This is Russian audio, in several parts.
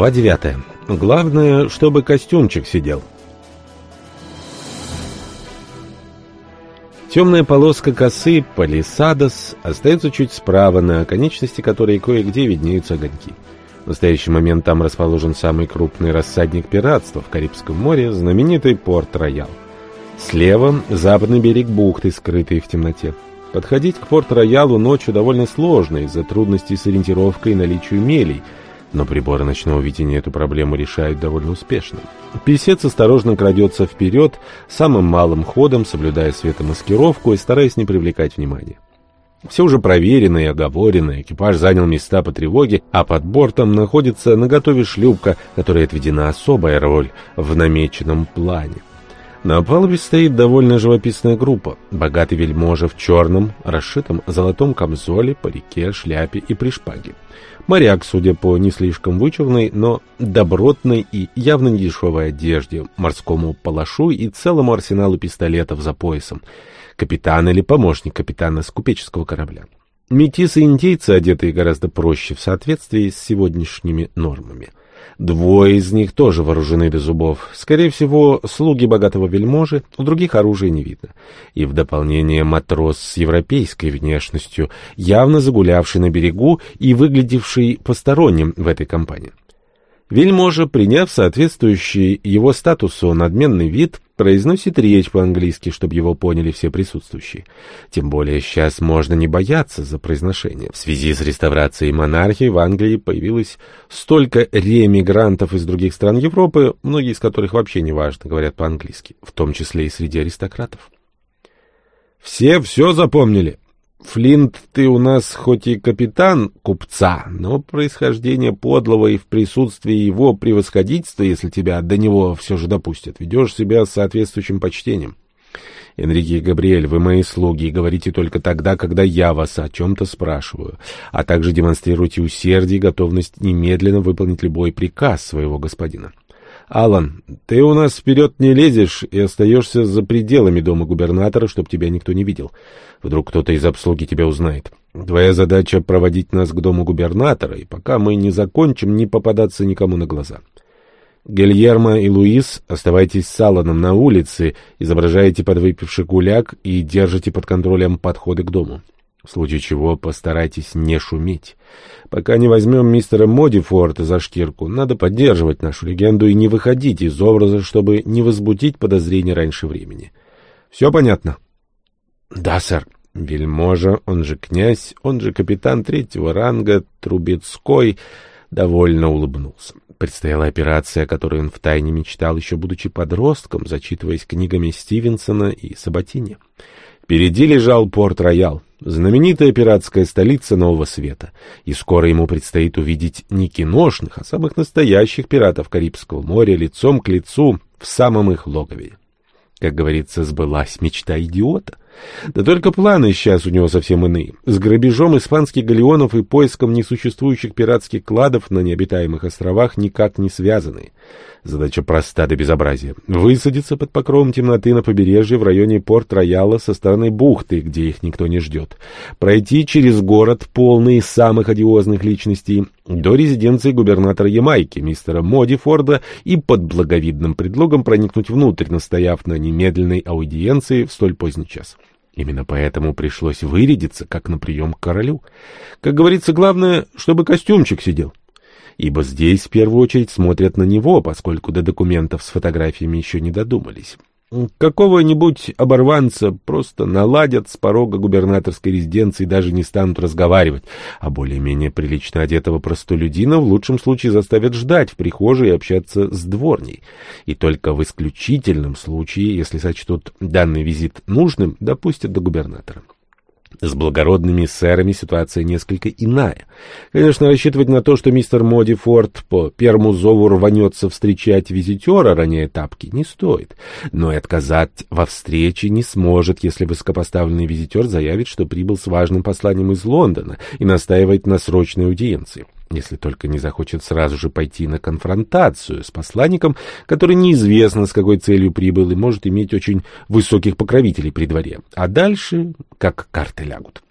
Глава 9. Главное, чтобы костюмчик сидел. Темная полоска косы палисадос остается чуть справа, на конечности которой кое-где виднеются огоньки. В настоящий момент там расположен самый крупный рассадник пиратства в Карибском море, знаменитый Порт-Роял. Слева — западный берег бухты, скрытый в темноте. Подходить к Порт-Роялу ночью довольно сложно из-за трудностей с ориентировкой и наличию мелей — но приборы ночного видения эту проблему решают довольно успешно. Песец осторожно крадется вперед, самым малым ходом, соблюдая светомаскировку и стараясь не привлекать внимания. Все уже проверено и оговорено, экипаж занял места по тревоге, а под бортом находится наготове шлюпка, которой отведена особая роль в намеченном плане. На палубе стоит довольно живописная группа. Богатый вельможа в черном, расшитом золотом камзоле, парике, шляпе и при шпаге. Моряк, судя по не слишком вычурной, но добротной и явно недешевой одежде, морскому палашу и целому арсеналу пистолетов за поясом. Капитан или помощник капитана с купеческого корабля. Метисы индейцы, одетые гораздо проще в соответствии с сегодняшними нормами. Двое из них тоже вооружены до зубов. Скорее всего, слуги богатого вельможи, у других оружия не видно. И в дополнение матрос с европейской внешностью, явно загулявший на берегу и выглядевший посторонним в этой компании. Вельможа, приняв соответствующий его статусу надменный вид, произносит речь по-английски, чтобы его поняли все присутствующие. Тем более сейчас можно не бояться за произношение. В связи с реставрацией монархии в Англии появилось столько ремигрантов из других стран Европы, многие из которых вообще неважно говорят по-английски, в том числе и среди аристократов. «Все все запомнили?» Флинт, ты у нас хоть и капитан купца, но происхождение подлого и в присутствии его превосходительства, если тебя до него все же допустят, ведешь себя с соответствующим почтением. Энрике и Габриэль, вы мои слуги, говорите только тогда, когда я вас о чем-то спрашиваю, а также демонстрируйте усердие и готовность немедленно выполнить любой приказ своего господина. Алан, ты у нас вперед не лезешь и остаешься за пределами дома губернатора, чтобы тебя никто не видел. Вдруг кто-то из обслуги тебя узнает. Твоя задача — проводить нас к дому губернатора, и пока мы не закончим, не попадаться никому на глаза. Гильермо и Луис, оставайтесь с Алланом на улице, изображаете подвыпивший гуляк и держите под контролем подходы к дому. В случае чего постарайтесь не шуметь. Пока не возьмем мистера Модифорта за шкирку, надо поддерживать нашу легенду и не выходить из образа, чтобы не возбудить подозрения раньше времени. Все понятно? — Да, сэр. Вельможа, он же князь, он же капитан третьего ранга, Трубецкой, довольно улыбнулся. Предстояла операция, о которой он втайне мечтал, еще будучи подростком, зачитываясь книгами Стивенсона и Сабатини. Впереди лежал Порт-Роял, знаменитая пиратская столица Нового Света, и скоро ему предстоит увидеть не киношных, а самых настоящих пиратов Карибского моря лицом к лицу в самом их логове. Как говорится, сбылась мечта идиота. Да только планы сейчас у него совсем иные. С грабежом испанских галеонов и поиском несуществующих пиратских кладов на необитаемых островах никак не связаны. Задача проста до безобразия. Высадиться под покровом темноты на побережье в районе Порт-Рояла со стороны бухты, где их никто не ждет. Пройти через город, полный самых одиозных личностей, до резиденции губернатора Ямайки, мистера Моди Форда, и под благовидным предлогом проникнуть внутрь, настояв на немедленной аудиенции в столь поздний час. Именно поэтому пришлось вырядиться, как на прием к королю. Как говорится, главное, чтобы костюмчик сидел ибо здесь в первую очередь смотрят на него, поскольку до документов с фотографиями еще не додумались. Какого-нибудь оборванца просто наладят с порога губернаторской резиденции и даже не станут разговаривать, а более-менее прилично одетого простолюдина в лучшем случае заставят ждать в прихожей и общаться с дворней. И только в исключительном случае, если сочтут данный визит нужным, допустят до губернатора. С благородными сэрами ситуация несколько иная. Конечно, рассчитывать на то, что мистер Моди Форд по первому зову рванется встречать визитера, роняя тапки, не стоит. Но и отказать во встрече не сможет, если высокопоставленный визитер заявит, что прибыл с важным посланием из Лондона и настаивает на срочной аудиенции если только не захочет сразу же пойти на конфронтацию с посланником, который неизвестно с какой целью прибыл и может иметь очень высоких покровителей при дворе. А дальше как карты лягут.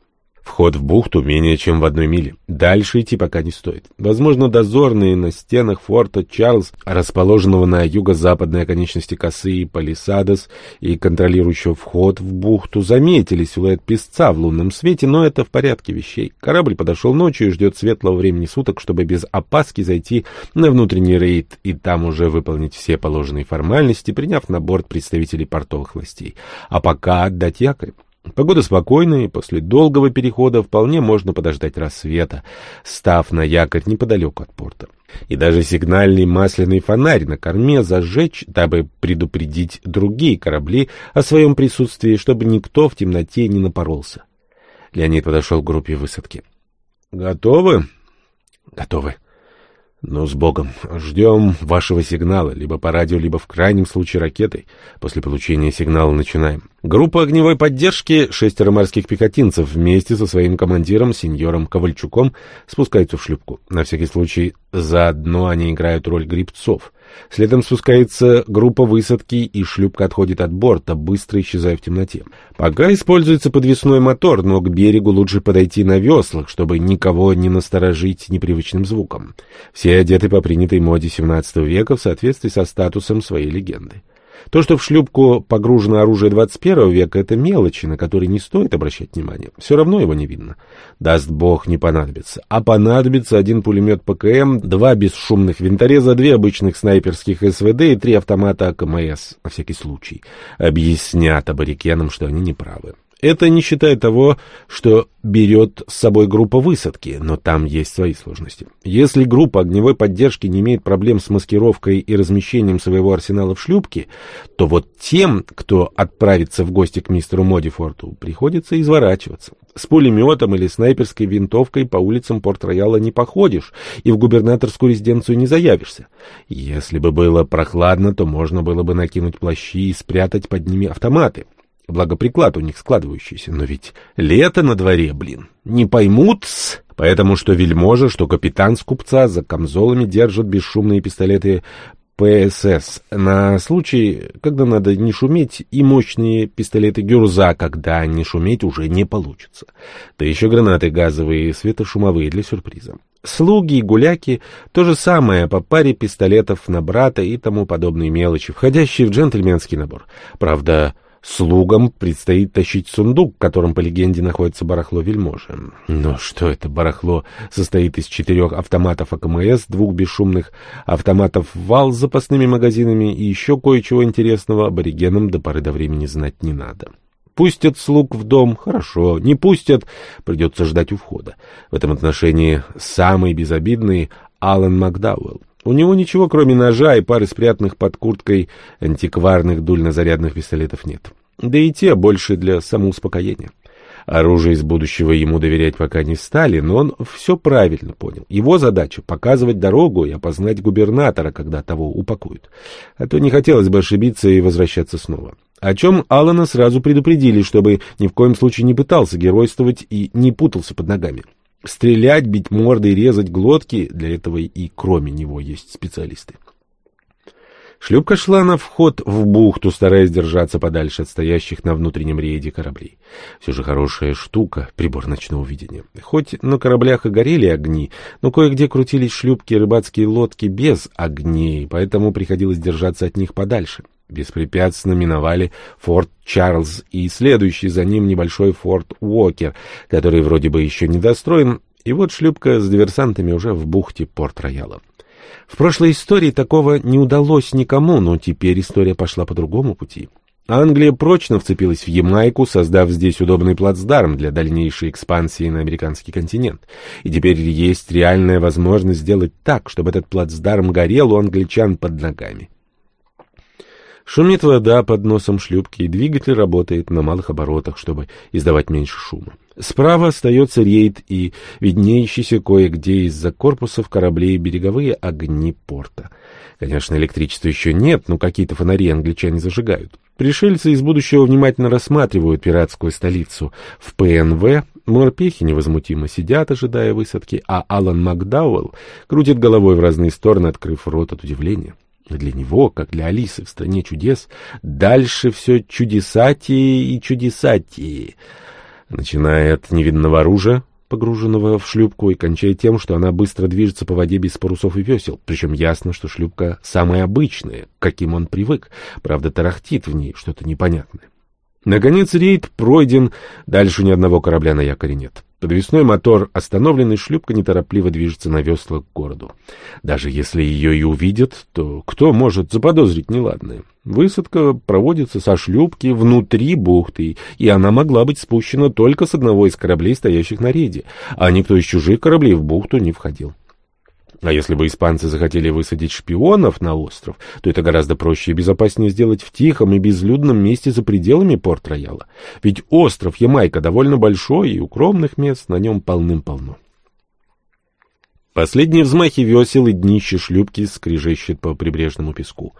Вход в бухту менее чем в одной миле. Дальше идти пока не стоит. Возможно, дозорные на стенах форта Чарльз, расположенного на юго-западной оконечности косы и Палисадос, и контролирующего вход в бухту, заметили силуэт песца в лунном свете, но это в порядке вещей. Корабль подошел ночью и ждет светлого времени суток, чтобы без опаски зайти на внутренний рейд и там уже выполнить все положенные формальности, приняв на борт представителей портовых властей. А пока отдать якорь. Погода спокойная, и после долгого перехода вполне можно подождать рассвета, став на якорь неподалеку от порта. И даже сигнальный масляный фонарь на корме зажечь, дабы предупредить другие корабли о своем присутствии, чтобы никто в темноте не напоролся. Леонид подошел к группе высадки. «Готовы?» «Готовы». «Ну, с Богом. Ждем вашего сигнала, либо по радио, либо в крайнем случае ракетой. После получения сигнала начинаем». Группа огневой поддержки, шестеро морских пехотинцев вместе со своим командиром, сеньором Ковальчуком, спускаются в шлюпку. На всякий случай, заодно они играют роль грибцов. Следом спускается группа высадки, и шлюпка отходит от борта, быстро исчезая в темноте. Пока используется подвесной мотор, но к берегу лучше подойти на веслах, чтобы никого не насторожить непривычным звуком. Все одеты по принятой моде XVII века в соответствии со статусом своей легенды. То, что в шлюпку погружено оружие 21 века, это мелочи, на которые не стоит обращать внимание. Все равно его не видно. Даст бог, не понадобится. А понадобится один пулемет ПКМ, два бесшумных винтореза, две обычных снайперских СВД и три автомата АКМС, на всякий случай. Объяснят аборигенам, что они неправы. Это не считая того, что берет с собой группа высадки, но там есть свои сложности. Если группа огневой поддержки не имеет проблем с маскировкой и размещением своего арсенала в шлюпке, то вот тем, кто отправится в гости к мистеру Модифорту, приходится изворачиваться. С пулеметом или снайперской винтовкой по улицам Порт-Рояла не походишь и в губернаторскую резиденцию не заявишься. Если бы было прохладно, то можно было бы накинуть плащи и спрятать под ними автоматы. Благо приклад у них складывающийся, но ведь лето на дворе, блин. Не поймут -с. Поэтому что вельможа, что капитан с купца за камзолами держат бесшумные пистолеты ПСС на случай, когда надо не шуметь, и мощные пистолеты Гюрза, когда не шуметь уже не получится. Да еще гранаты газовые, светошумовые для сюрприза. Слуги и гуляки — то же самое по паре пистолетов на брата и тому подобные мелочи, входящие в джентльменский набор. Правда, Слугам предстоит тащить сундук, в котором, по легенде, находится барахло вельможи. Но что это барахло состоит из четырех автоматов АКМС, двух бесшумных автоматов ВАЛ с запасными магазинами и еще кое-чего интересного аборигенам до поры до времени знать не надо. Пустят слуг в дом — хорошо, не пустят — придется ждать у входа. В этом отношении самый безобидный — Алан Макдауэлл. У него ничего, кроме ножа и пары спрятанных под курткой антикварных дульнозарядных пистолетов нет. Да и те больше для самоуспокоения. Оружие из будущего ему доверять пока не стали, но он все правильно понял. Его задача — показывать дорогу и опознать губернатора, когда того упакуют. А то не хотелось бы ошибиться и возвращаться снова. О чем Алана сразу предупредили, чтобы ни в коем случае не пытался геройствовать и не путался под ногами. Стрелять, бить морды и резать глотки — для этого и кроме него есть специалисты. Шлюпка шла на вход в бухту, стараясь держаться подальше от стоящих на внутреннем рейде кораблей. Все же хорошая штука, прибор ночного видения. Хоть на кораблях и горели огни, но кое-где крутились шлюпки и рыбацкие лодки без огней, поэтому приходилось держаться от них подальше. Беспрепятственно миновали форт Чарльз и следующий за ним небольшой форт Уокер, который вроде бы еще не достроен, и вот шлюпка с диверсантами уже в бухте Порт-Рояла. В прошлой истории такого не удалось никому, но теперь история пошла по другому пути. Англия прочно вцепилась в Ямайку, создав здесь удобный плацдарм для дальнейшей экспансии на американский континент. И теперь есть реальная возможность сделать так, чтобы этот плацдарм горел у англичан под ногами. Шумит вода под носом шлюпки, и двигатель работает на малых оборотах, чтобы издавать меньше шума. Справа остается рейд и виднеющиеся кое-где из-за корпусов кораблей береговые огни порта. Конечно, электричества еще нет, но какие-то фонари англичане зажигают. Пришельцы из будущего внимательно рассматривают пиратскую столицу. В ПНВ морпехи невозмутимо сидят, ожидая высадки, а Алан Макдауэлл крутит головой в разные стороны, открыв рот от удивления. Для него, как для Алисы в «Стране чудес», дальше все чудесатее и чудесатее. начиная от невинного оружия, погруженного в шлюпку, и кончая тем, что она быстро движется по воде без парусов и весел. Причем ясно, что шлюпка самая обычная, каким он привык. Правда, тарахтит в ней что-то непонятное. Наконец рейд пройден, дальше ни одного корабля на якоре нет. Подвесной мотор остановленный, шлюпка неторопливо движется на веслах к городу. Даже если ее и увидят, то кто может заподозрить неладное? Высадка проводится со шлюпки внутри бухты, и она могла быть спущена только с одного из кораблей, стоящих на рейде, а никто из чужих кораблей в бухту не входил. А если бы испанцы захотели высадить шпионов на остров, то это гораздо проще и безопаснее сделать в тихом и безлюдном месте за пределами Порт-Рояла. Ведь остров Ямайка довольно большой, и укромных мест на нем полным-полно. Последние взмахи весел и днище шлюпки скрежещет по прибрежному песку.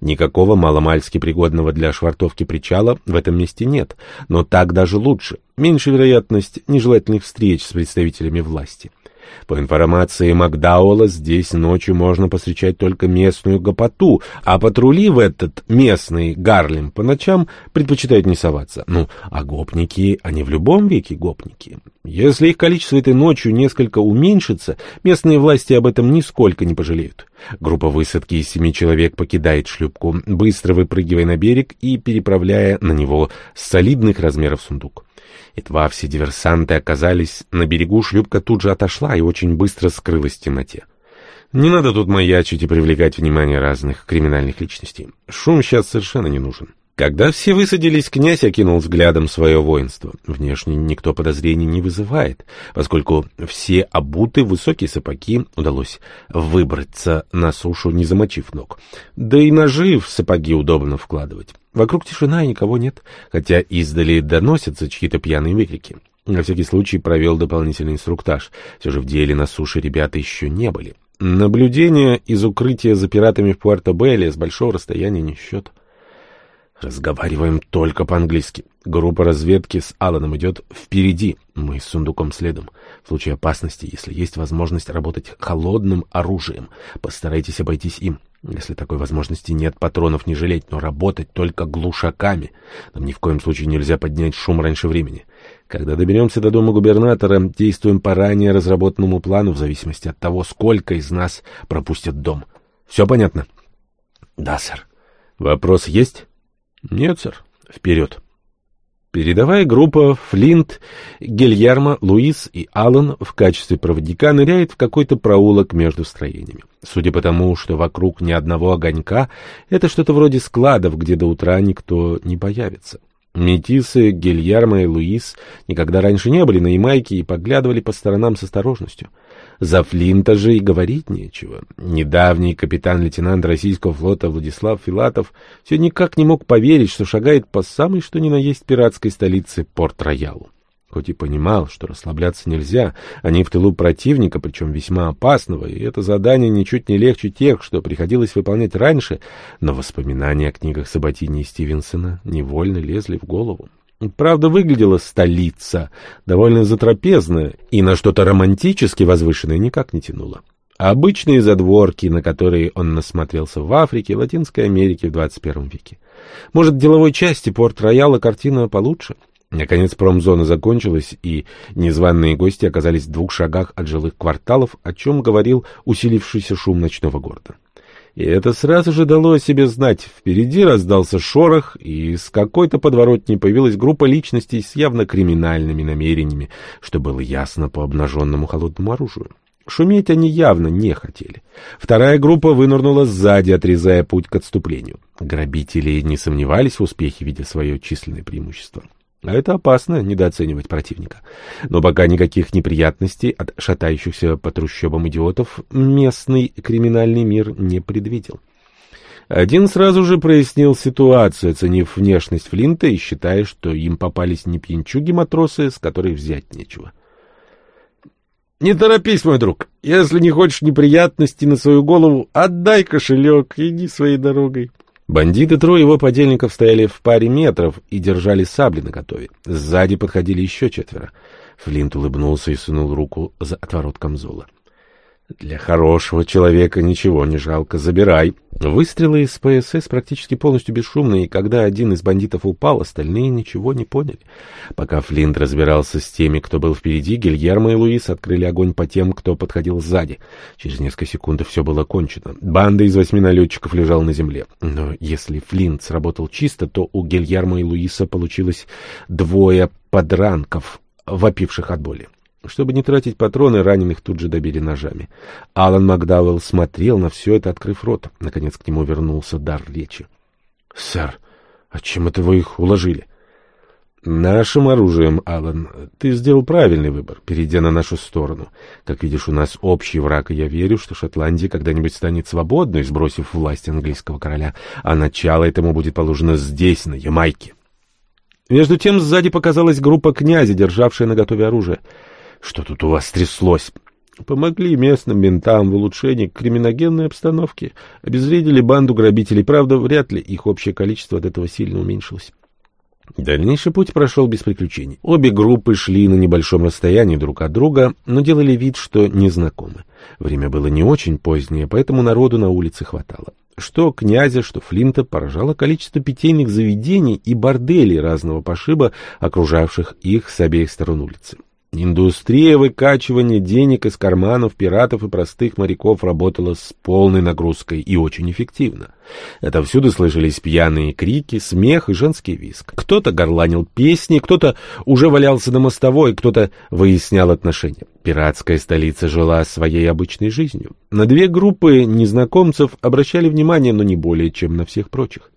Никакого маломальски пригодного для швартовки причала в этом месте нет, но так даже лучше. Меньше вероятность нежелательных встреч с представителями власти. По информации Макдауэлла, здесь ночью можно посвящать только местную гопоту, а патрули в этот местный Гарлем по ночам предпочитают не соваться. Ну, а гопники, они в любом веке гопники. Если их количество этой ночью несколько уменьшится, местные власти об этом нисколько не пожалеют. Группа высадки из семи человек покидает шлюпку, быстро выпрыгивая на берег и переправляя на него солидных размеров сундук. Едва все диверсанты оказались на берегу, шлюпка тут же отошла и очень быстро скрылась в темноте. Не надо тут маячить и привлекать внимание разных криминальных личностей. Шум сейчас совершенно не нужен. Когда все высадились, князь окинул взглядом свое воинство. Внешне никто подозрений не вызывает, поскольку все обуты высокие сапоги удалось выбраться на сушу, не замочив ног. Да и ножи в сапоги удобно вкладывать. Вокруг тишина и никого нет, хотя издали доносятся чьи-то пьяные выкрики. На всякий случай провел дополнительный инструктаж. Все же в деле на суше ребята еще не были. Наблюдение из укрытия за пиратами в Пуэрто-Белле с большого расстояния не счет. Разговариваем только по-английски. Группа разведки с Алланом идет впереди, мы с сундуком следом. В случае опасности, если есть возможность работать холодным оружием, постарайтесь обойтись им. Если такой возможности нет, патронов не жалеть, но работать только глушаками. Нам ни в коем случае нельзя поднять шум раньше времени. Когда доберемся до дома губернатора, действуем по ранее разработанному плану в зависимости от того, сколько из нас пропустят дом. Все понятно? Да, сэр. Вопрос есть? Нет, сэр. Вперед. Передовая группа Флинт, Гильермо, Луис и Аллан в качестве проводника ныряет в какой-то проулок между строениями. Судя по тому, что вокруг ни одного огонька, это что-то вроде складов, где до утра никто не появится. Метисы Гильермо и Луис никогда раньше не были на Ямайке и поглядывали по сторонам с осторожностью. За Флинта же и говорить нечего. Недавний капитан-лейтенант российского флота Владислав Филатов все никак не мог поверить, что шагает по самой что ни на есть пиратской столице Порт-Роялу. Хоть и понимал, что расслабляться нельзя, они в тылу противника, причем весьма опасного, и это задание ничуть не легче тех, что приходилось выполнять раньше, но воспоминания о книгах Саботини и Стивенсона невольно лезли в голову. Правда, выглядела столица довольно затрапезная и на что-то романтически возвышенное никак не тянуло. Обычные задворки, на которые он насмотрелся в Африке и Латинской Америке в 21 веке. Может, деловой части Порт-Рояла картина получше? Наконец промзона закончилась, и незваные гости оказались в двух шагах от жилых кварталов, о чем говорил усилившийся шум ночного города. И это сразу же дало о себе знать. Впереди раздался шорох, и с какой-то подворотней появилась группа личностей с явно криминальными намерениями, что было ясно по обнаженному холодному оружию. Шуметь они явно не хотели. Вторая группа вынырнула сзади, отрезая путь к отступлению. Грабители не сомневались в успехе, видя свое численное преимущество. А это опасно недооценивать противника. Но пока никаких неприятностей от шатающихся по трущобам идиотов местный криминальный мир не предвидел. Один сразу же прояснил ситуацию, оценив внешность Флинта и считая, что им попались не пьянчуги-матросы, с которых взять нечего. — Не торопись, мой друг. Если не хочешь неприятностей на свою голову, отдай кошелек и иди своей дорогой. Бандиты трое его подельников стояли в паре метров и держали сабли наготове. Сзади подходили еще четверо. Флинт улыбнулся и сунул руку за отворот камзола. Для хорошего человека ничего не жалко. Забирай. Выстрелы из ПСС практически полностью бесшумные, и когда один из бандитов упал, остальные ничего не поняли. Пока Флинт разбирался с теми, кто был впереди, Гильермо и Луис открыли огонь по тем, кто подходил сзади. Через несколько секунд все было кончено. Банда из восьми налетчиков лежала на земле. Но если Флинт сработал чисто, то у Гильермо и Луиса получилось двое подранков, вопивших от боли. Чтобы не тратить патроны, раненых тут же добили ножами. Алан Макдауэлл смотрел на все это, открыв рот. Наконец к нему вернулся дар речи. — Сэр, а чем это вы их уложили? — Нашим оружием, Алан. Ты сделал правильный выбор, перейдя на нашу сторону. Как видишь, у нас общий враг, и я верю, что Шотландия когда-нибудь станет свободной, сбросив власть английского короля, а начало этому будет положено здесь, на Ямайке. Между тем сзади показалась группа князя, державшая наготове оружие. Что тут у вас тряслось? Помогли местным ментам в улучшении криминогенной обстановки. Обезвредили банду грабителей. Правда, вряд ли их общее количество от этого сильно уменьшилось. Дальнейший путь прошел без приключений. Обе группы шли на небольшом расстоянии друг от друга, но делали вид, что не знакомы. Время было не очень позднее, поэтому народу на улице хватало. Что князя, что Флинта поражало количество питейных заведений и борделей разного пошиба, окружавших их с обеих сторон улицы. Индустрия выкачивания денег из карманов пиратов и простых моряков работала с полной нагрузкой и очень эффективно. Отовсюду слышались пьяные крики, смех и женский визг. Кто-то горланил песни, кто-то уже валялся на мостовой, кто-то выяснял отношения. Пиратская столица жила своей обычной жизнью. На две группы незнакомцев обращали внимание, но не более, чем на всех прочих.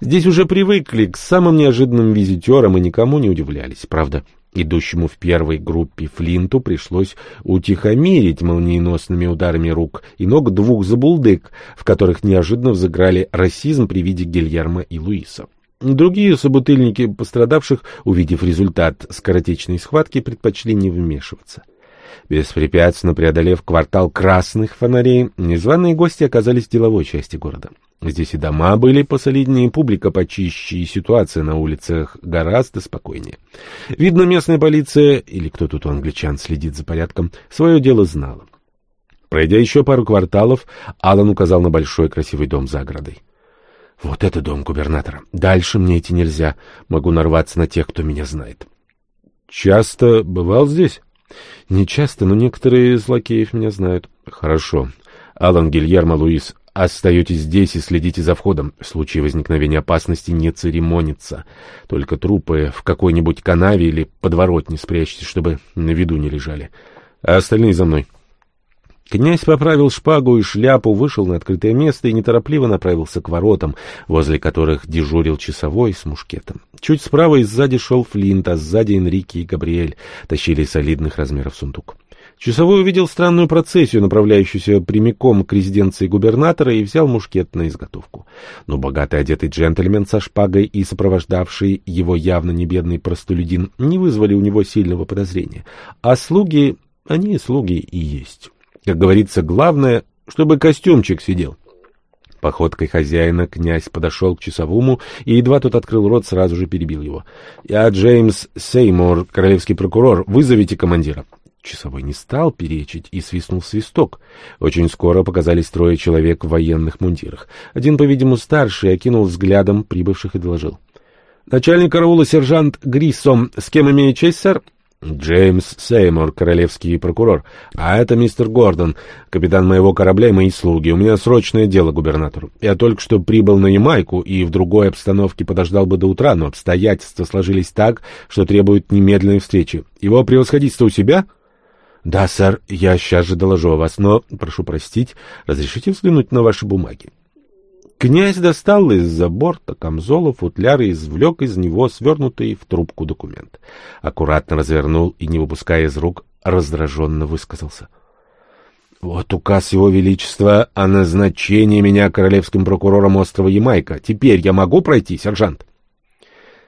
Здесь уже привыкли к самым неожиданным визитерам и никому не удивлялись. Правда, Идущему в первой группе Флинту пришлось утихомирить молниеносными ударами рук и ног двух забулдык, в которых неожиданно взыграли расизм при виде Гильермо и Луиса. Другие собутыльники пострадавших, увидев результат скоротечной схватки, предпочли не вмешиваться. Беспрепятственно преодолев квартал красных фонарей, незваные гости оказались в деловой части города. Здесь и дома были посолиднее, публика почище, и ситуация на улицах гораздо спокойнее. Видно, местная полиция, или кто тут у англичан следит за порядком, свое дело знала. Пройдя еще пару кварталов, Алан указал на большой красивый дом за оградой. «Вот это дом губернатора. Дальше мне идти нельзя. Могу нарваться на тех, кто меня знает». «Часто бывал здесь?» «Не часто, но некоторые из лакеев меня знают». «Хорошо. Алан Гильермо Луис, Остаетесь здесь и следите за входом. В случае возникновения опасности не церемониться. Только трупы в какой-нибудь канаве или подворотне спрячьте, чтобы на виду не лежали. А остальные за мной. Князь поправил шпагу и шляпу, вышел на открытое место и неторопливо направился к воротам, возле которых дежурил часовой с мушкетом. Чуть справа и сзади шел Флинт, а сзади Энрике и Габриэль тащили солидных размеров сундук. Часовой увидел странную процессию, направляющуюся прямиком к резиденции губернатора, и взял мушкет на изготовку. Но богатый одетый джентльмен со шпагой и сопровождавший его явно не бедный простолюдин не вызвали у него сильного подозрения. А слуги, они слуги и есть. Как говорится, главное, чтобы костюмчик сидел. Походкой хозяина князь подошел к часовому, и едва тот открыл рот, сразу же перебил его. — Я Джеймс Сеймур, королевский прокурор. Вызовите командира. Часовой не стал перечить и свистнул свисток. Очень скоро показались трое человек в военных мундирах. Один, по-видимому, старший, окинул взглядом прибывших и доложил. — Начальник караула сержант Гриссом. С кем имею честь, сэр? — Джеймс Сеймур, королевский прокурор. А это мистер Гордон, капитан моего корабля и мои слуги. У меня срочное дело губернатору. Я только что прибыл на Ямайку и в другой обстановке подождал бы до утра, но обстоятельства сложились так, что требуют немедленной встречи. Его превосходительство у себя? — «Да, сэр, я сейчас же доложу о вас, но, прошу простить, разрешите взглянуть на ваши бумаги?» Князь достал из-за борта камзола футляр и извлек из него свернутый в трубку документ. Аккуратно развернул и, не выпуская из рук, раздраженно высказался. «Вот указ Его Величества о назначении меня королевским прокурором острова Ямайка. Теперь я могу пройти, сержант?»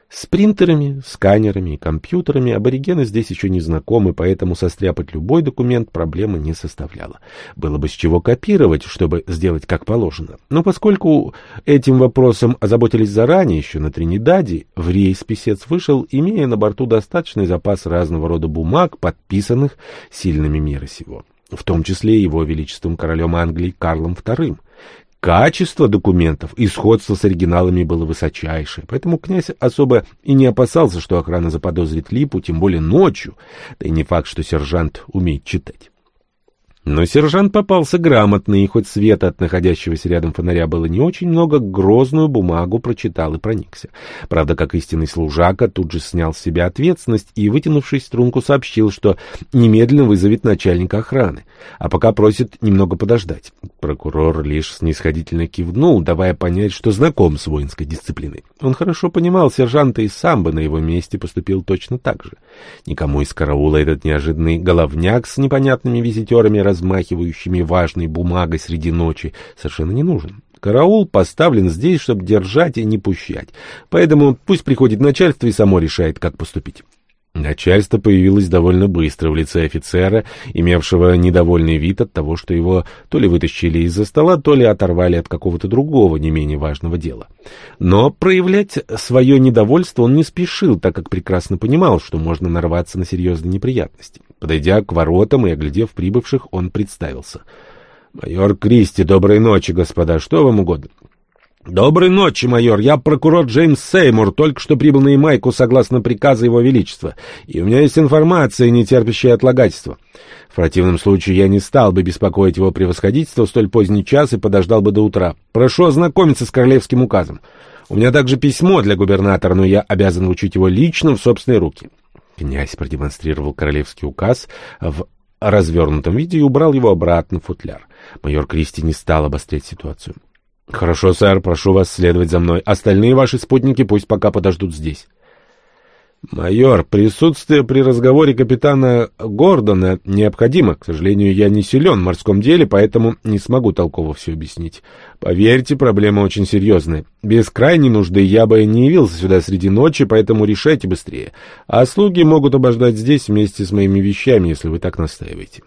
С принтерами, сканерами и компьютерами аборигены здесь еще не знакомы, поэтому состряпать любой документ проблемы не составляло. Было бы с чего копировать, чтобы сделать как положено. Но поскольку этим вопросом озаботились заранее, еще на Тринидаде, в рейс писец вышел, имея на борту достаточный запас разного рода бумаг, подписанных сильными мира сего. в том числе его величеством королем Англии Карлом II. Качество документов и сходство с оригиналами было высочайшее, поэтому князь особо и не опасался, что охрана заподозрит Липу, тем более ночью, да и не факт, что сержант умеет читать. Но сержант попался грамотный, и хоть света от находящегося рядом фонаря было не очень много, грозную бумагу прочитал и проникся. Правда, как истинный служака, тут же снял с себя ответственность и, вытянувшись струнку, сообщил, что немедленно вызовет начальника охраны, а пока просит немного подождать. Прокурор лишь снисходительно кивнул, давая понять, что знаком с воинской дисциплиной. Он хорошо понимал сержанта и сам бы на его месте поступил точно так же. Никому из караула этот неожиданный головняк с непонятными визитерами размахивающими важной бумагой среди ночи, совершенно не нужен. Караул поставлен здесь, чтобы держать и не пущать. Поэтому пусть приходит начальство и само решает, как поступить. Начальство появилось довольно быстро в лице офицера, имевшего недовольный вид от того, что его то ли вытащили из-за стола, то ли оторвали от какого-то другого, не менее важного дела. Но проявлять свое недовольство он не спешил, так как прекрасно понимал, что можно нарваться на серьезные неприятности. Подойдя к воротам и оглядев прибывших, он представился. «Майор Кристи, доброй ночи, господа. Что вам угодно?» «Доброй ночи, майор. Я прокурор Джеймс Сеймур, только что прибыл на Ямайку согласно приказу Его Величества, и у меня есть информация, не терпящая отлагательства. В противном случае я не стал бы беспокоить его превосходительство в столь поздний час и подождал бы до утра. Прошу ознакомиться с королевским указом. У меня также письмо для губернатора, но я обязан вручить его лично в собственные руки». Князь продемонстрировал королевский указ в развернутом виде и убрал его обратно в футляр. Майор Кристи не стал обострять ситуацию. «Хорошо, сэр, прошу вас следовать за мной. Остальные ваши спутники пусть пока подождут здесь». «Майор, присутствие при разговоре капитана Гордона необходимо. К сожалению, я не силен в морском деле, поэтому не смогу толково все объяснить. Поверьте, проблема очень серьезная. Без крайней нужды я бы не явился сюда среди ночи, поэтому решайте быстрее. А слуги могут обождать здесь вместе с моими вещами, если вы так настаиваете».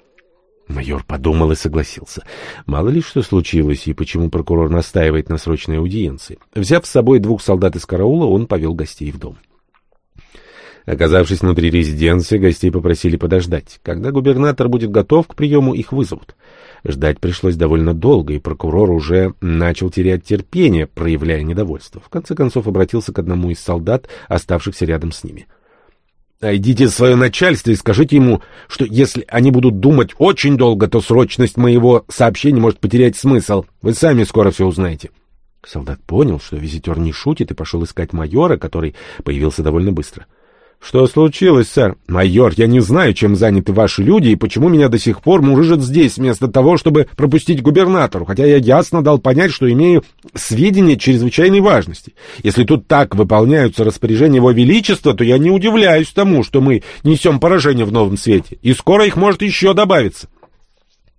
Майор подумал и согласился. Мало ли что случилось и почему прокурор настаивает на срочной аудиенции. Взяв с собой двух солдат из караула, он повел гостей в дом. Оказавшись внутри резиденции, гостей попросили подождать. Когда губернатор будет готов к приему, их вызовут. Ждать пришлось довольно долго, и прокурор уже начал терять терпение, проявляя недовольство. В конце концов обратился к одному из солдат, оставшихся рядом с ними. — в свое начальство и скажите ему, что если они будут думать очень долго, то срочность моего сообщения может потерять смысл. Вы сами скоро все узнаете. Солдат понял, что визитер не шутит, и пошел искать майора, который появился довольно быстро. — «Что случилось, сэр?» «Майор, я не знаю, чем заняты ваши люди и почему меня до сих пор мужижат здесь, вместо того, чтобы пропустить губернатору, хотя я ясно дал понять, что имею сведения чрезвычайной важности. Если тут так выполняются распоряжения его величества, то я не удивляюсь тому, что мы несем поражение в новом свете, и скоро их может еще добавиться».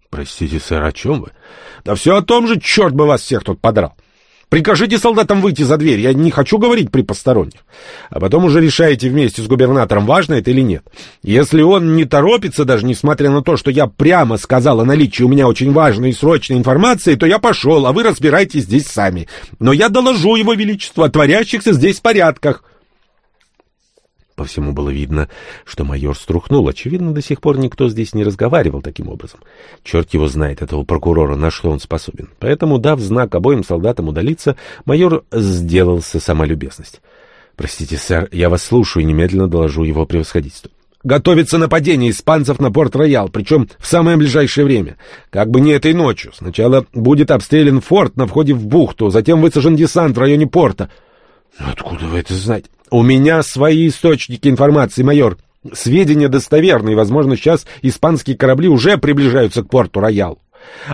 «Простите, сэр, о чем вы?» «Да все о том же, черт бы вас всех тут подрал!» Прикажите солдатам выйти за дверь, я не хочу говорить при посторонних. А потом уже решаете вместе с губернатором, важно это или нет. Если он не торопится, даже несмотря на то, что я прямо сказал о наличии у меня очень важной и срочной информации, то я пошел, а вы разбирайтесь здесь сами. Но я доложу его величеству о творящихся здесь порядках. По всему было видно, что майор струхнул. Очевидно, до сих пор никто здесь не разговаривал таким образом. Черт его знает, этого прокурора, на что он способен. Поэтому, дав знак обоим солдатам удалиться, майор сделался сама любезность. «Простите, сэр, я вас слушаю и немедленно доложу его превосходительству». Готовится нападение испанцев на Порт-Роял, причем в самое ближайшее время. Как бы не этой ночью. Сначала будет обстрелян форт на входе в бухту, затем высажен десант в районе порта. Откуда вы это знаете? У меня свои источники информации, майор. Сведения достоверные, возможно, сейчас испанские корабли уже приближаются к порту Роял.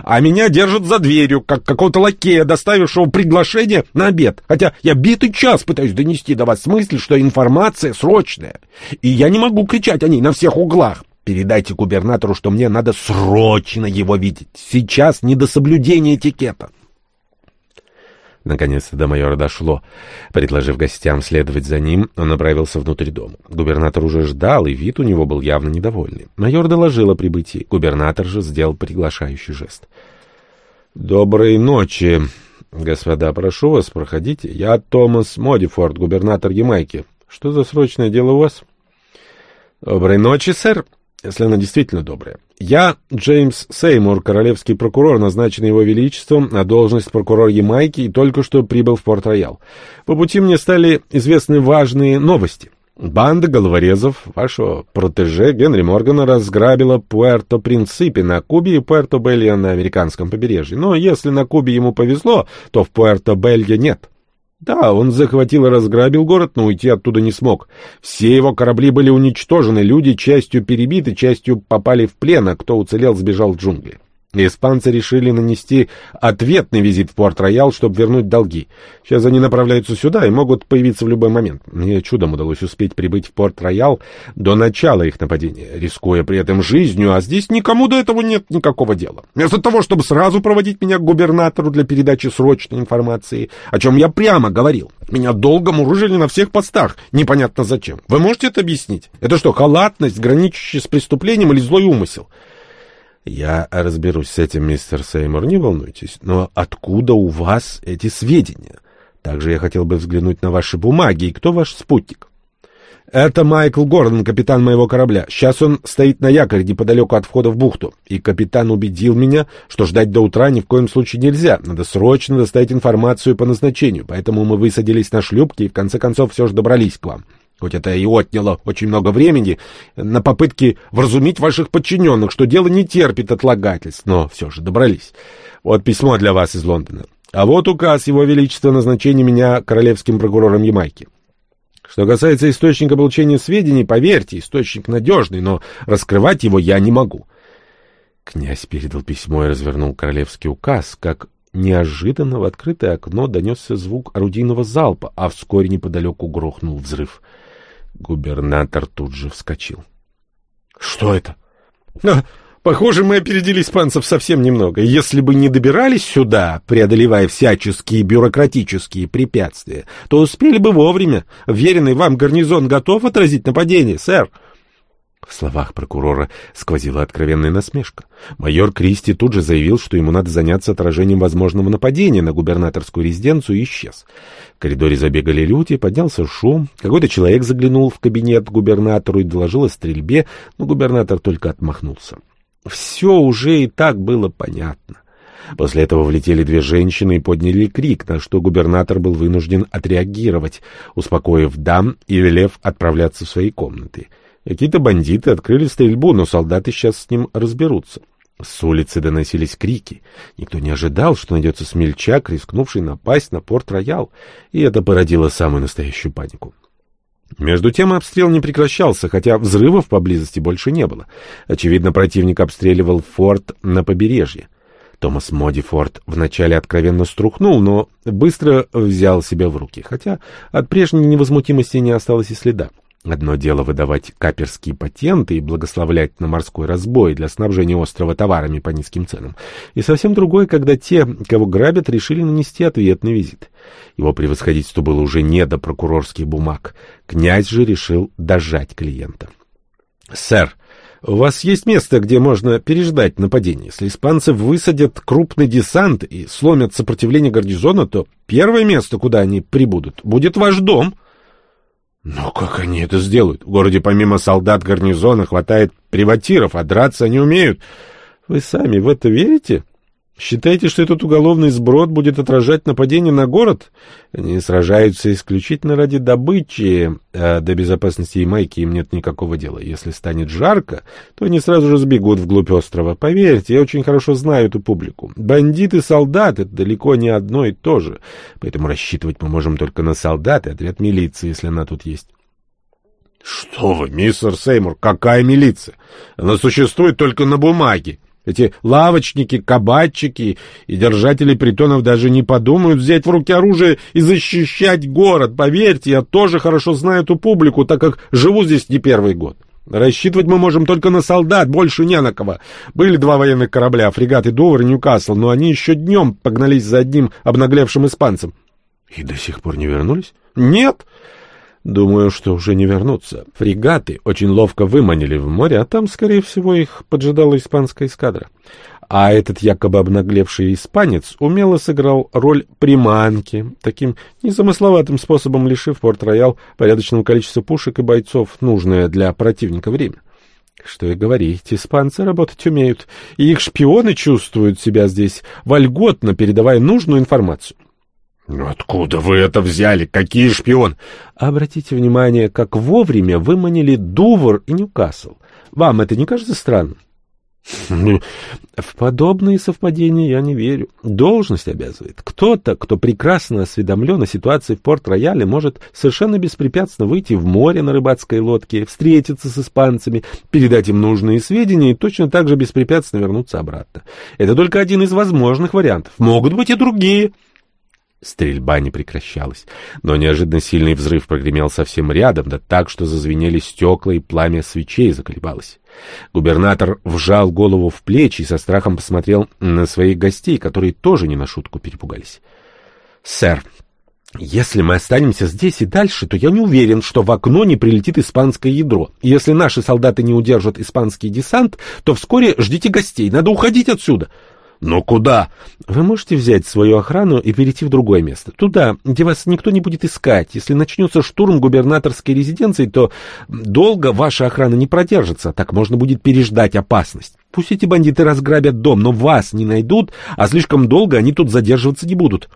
А меня держат за дверью, как какого-то лакея, доставившего приглашение на обед. Хотя я битый час пытаюсь донести до вас мысль, что информация срочная. И я не могу кричать о ней на всех углах. Передайте губернатору, что мне надо срочно его видеть. Сейчас не до соблюдения этикета. Наконец-то до майора дошло. Предложив гостям следовать за ним, он направился внутрь дома. Губернатор уже ждал, и вид у него был явно недовольный. Майор доложил о прибытии. Губернатор же сделал приглашающий жест. «Доброй ночи, господа. Прошу вас, проходите. Я Томас Модифорд, губернатор Ямайки. Что за срочное дело у вас?» «Доброй ночи, сэр. Если она действительно добрая. Я Джеймс Сеймур, королевский прокурор, назначенный его величеством на должность прокурора Ямайки и только что прибыл в Порт-Роял. По пути мне стали известны важные новости. Банда головорезов вашего протеже Генри Моргана разграбила Пуэрто-Принципе на Кубе и Пуэрто-Белье на американском побережье. Но если на Кубе ему повезло, то в Пуэрто-Белье нет. Да, он захватил и разграбил город, но уйти оттуда не смог. Все его корабли были уничтожены, люди частью перебиты, частью попали в плен, а кто уцелел, сбежал в джунгли. Испанцы решили нанести ответный визит в Порт-Роял, чтобы вернуть долги. Сейчас они направляются сюда и могут появиться в любой момент. Мне чудом удалось успеть прибыть в Порт-Роял до начала их нападения, рискуя при этом жизнью, а здесь никому до этого нет никакого дела. Вместо того, чтобы сразу проводить меня к губернатору для передачи срочной информации, о чем я прямо говорил, меня долго мурыжили на всех постах, непонятно зачем. Вы можете это объяснить? Это что, халатность, граничащая с преступлением или злой умысел? Я разберусь с этим, мистер Сеймур, не волнуйтесь. Но откуда у вас эти сведения? Также я хотел бы взглянуть на ваши бумаги. И кто ваш спутник? Это Майкл Гордон, капитан моего корабля. Сейчас он стоит на якоре неподалеку от входа в бухту. И капитан убедил меня, что ждать до утра ни в коем случае нельзя. Надо срочно доставить информацию по назначению. Поэтому мы высадились на шлюпке и в конце концов все же добрались к вам. Хоть это и отняло очень много времени на попытки вразумить ваших подчиненных, что дело не терпит отлагательств, но все же добрались. Вот письмо для вас из Лондона. А вот указ Его Величества назначения меня королевским прокурором Ямайки. Что касается источника получения сведений, поверьте, источник надежный, но раскрывать его я не могу. Князь передал письмо и развернул королевский указ, как неожиданно в открытое окно донесся звук орудийного залпа, а вскоре неподалеку грохнул взрыв — Губернатор тут же вскочил. — Что это? А, — Похоже, мы опередили испанцев совсем немного. Если бы не добирались сюда, преодолевая всяческие бюрократические препятствия, то успели бы вовремя. Веренный вам гарнизон готов отразить нападение, сэр. — в словах прокурора сквозила откровенная насмешка. Майор Кристи тут же заявил, что ему надо заняться отражением возможного нападения на губернаторскую резиденцию и исчез. В коридоре забегали люди, поднялся шум. Какой-то человек заглянул в кабинет губернатору и доложил о стрельбе, но губернатор только отмахнулся. Все уже и так было понятно. После этого влетели две женщины и подняли крик, на что губернатор был вынужден отреагировать, успокоив дам и велев отправляться в свои комнаты. Какие-то бандиты открыли стрельбу, но солдаты сейчас с ним разберутся. С улицы доносились крики. Никто не ожидал, что найдется смельчак, рискнувший напасть на порт-роял, и это породило самую настоящую панику. Между тем обстрел не прекращался, хотя взрывов поблизости больше не было. Очевидно, противник обстреливал форт на побережье. Томас Моди Форд вначале откровенно струхнул, но быстро взял себя в руки, хотя от прежней невозмутимости не осталось и следа. Одно дело выдавать каперские патенты и благословлять на морской разбой для снабжения острова товарами по низким ценам, и совсем другое, когда те, кого грабят, решили нанести ответный визит. Его превосходительству было уже не до прокурорских бумаг. Князь же решил дожать клиента. — Сэр, у вас есть место, где можно переждать нападение. Если испанцы высадят крупный десант и сломят сопротивление гарнизона, то первое место, куда они прибудут, будет ваш дом — но как они это сделают? В городе помимо солдат гарнизона хватает приватиров, а драться они умеют. Вы сами в это верите? Считаете, что этот уголовный сброд будет отражать нападение на город? Они сражаются исключительно ради добычи, а до безопасности Ямайки им нет никакого дела. Если станет жарко, то они сразу же сбегут вглубь острова. Поверьте, я очень хорошо знаю эту публику. Бандиты и солдаты — это далеко не одно и то же. Поэтому рассчитывать мы можем только на солдат и отряд милиции, если она тут есть. — Что вы, мистер Сеймур, какая милиция? Она существует только на бумаге. Эти лавочники, кабачики и держатели притонов даже не подумают взять в руки оружие и защищать город. Поверьте, я тоже хорошо знаю эту публику, так как живу здесь не первый год. Рассчитывать мы можем только на солдат, больше не на кого. Были два военных корабля, фрегаты Довер и Ньюкасл, но они еще днем погнались за одним обнаглевшим испанцем. И до сих пор не вернулись? Нет. Думаю, что уже не вернутся. Фрегаты очень ловко выманили в море, а там, скорее всего, их поджидала испанская эскадра. А этот якобы обнаглевший испанец умело сыграл роль приманки, таким незамысловатым способом лишив Порт-Роял порядочного количества пушек и бойцов, нужное для противника время. Что и говорить, испанцы работать умеют, и их шпионы чувствуют себя здесь вольготно, передавая нужную информацию. «Ну откуда вы это взяли? Какие шпион?» Обратите внимание, как вовремя выманили Дувр и Ньюкасл. Вам это не кажется странным? Ну, в подобные совпадения я не верю. Должность обязывает. Кто-то, кто прекрасно осведомлен о ситуации в Порт-Рояле, может совершенно беспрепятственно выйти в море на рыбацкой лодке, встретиться с испанцами, передать им нужные сведения и точно так же беспрепятственно вернуться обратно. Это только один из возможных вариантов. Могут быть и другие. Стрельба не прекращалась, но неожиданно сильный взрыв прогремел совсем рядом, да так, что зазвенели стекла и пламя свечей заколебалось. Губернатор вжал голову в плечи и со страхом посмотрел на своих гостей, которые тоже не на шутку перепугались. — Сэр, если мы останемся здесь и дальше, то я не уверен, что в окно не прилетит испанское ядро. Если наши солдаты не удержат испанский десант, то вскоре ждите гостей, надо уходить отсюда. — но куда? Вы можете взять свою охрану и перейти в другое место. Туда, где вас никто не будет искать. Если начнется штурм губернаторской резиденции, то долго ваша охрана не продержится. Так можно будет переждать опасность. Пусть эти бандиты разграбят дом, но вас не найдут, а слишком долго они тут задерживаться не будут.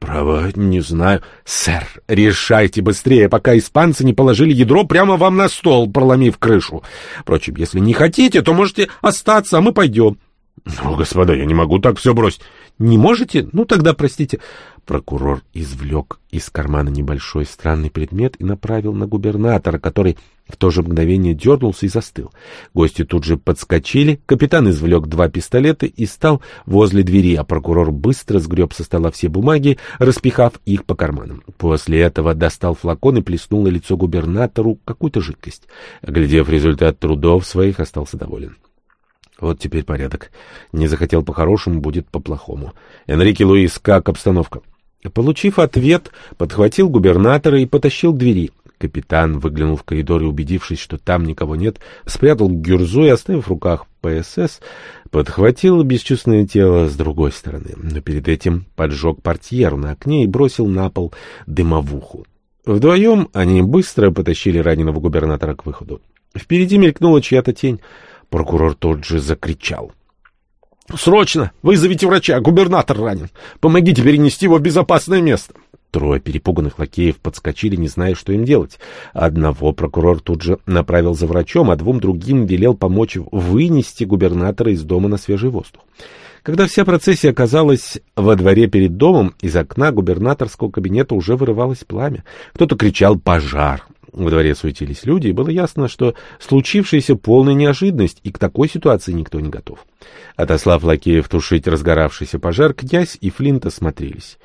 Право, не знаю. Сэр, решайте быстрее, пока испанцы не положили ядро прямо вам на стол, проломив крышу. Впрочем, если не хотите, то можете остаться, а мы пойдем. Ну, господа, я не могу так все бросить. Не можете? Ну, тогда простите. Прокурор извлек из кармана небольшой странный предмет и направил на губернатора, который в то же мгновение дернулся и застыл. Гости тут же подскочили, капитан извлек два пистолета и стал возле двери, а прокурор быстро сгреб со стола все бумаги, распихав их по карманам. После этого достал флакон и плеснул на лицо губернатору какую-то жидкость. Оглядев результат трудов своих, остался доволен. Вот теперь порядок. Не захотел по-хорошему, будет по-плохому. Энрике Луис, как обстановка? Получив ответ, подхватил губернатора и потащил к двери. Капитан выглянул в коридор и, убедившись, что там никого нет, спрятал гюрзу и, оставив в руках ПСС, подхватил бесчувственное тело с другой стороны, но перед этим поджег портьеру на окне и бросил на пол дымовуху. Вдвоем они быстро потащили раненого губернатора к выходу. Впереди мелькнула чья-то тень — Прокурор тот же закричал. «Срочно! Вызовите врача! Губернатор ранен! Помогите перенести его в безопасное место!» Трое перепуганных лакеев подскочили, не зная, что им делать. Одного прокурор тут же направил за врачом, а двум другим велел помочь вынести губернатора из дома на свежий воздух. Когда вся процессия оказалась во дворе перед домом, из окна губернаторского кабинета уже вырывалось пламя. Кто-то кричал «пожар!». Во дворе суетились люди, и было ясно, что случившаяся полная неожиданность, и к такой ситуации никто не готов. Отослав лакеев тушить разгоравшийся пожар, князь и Флинт осмотрелись.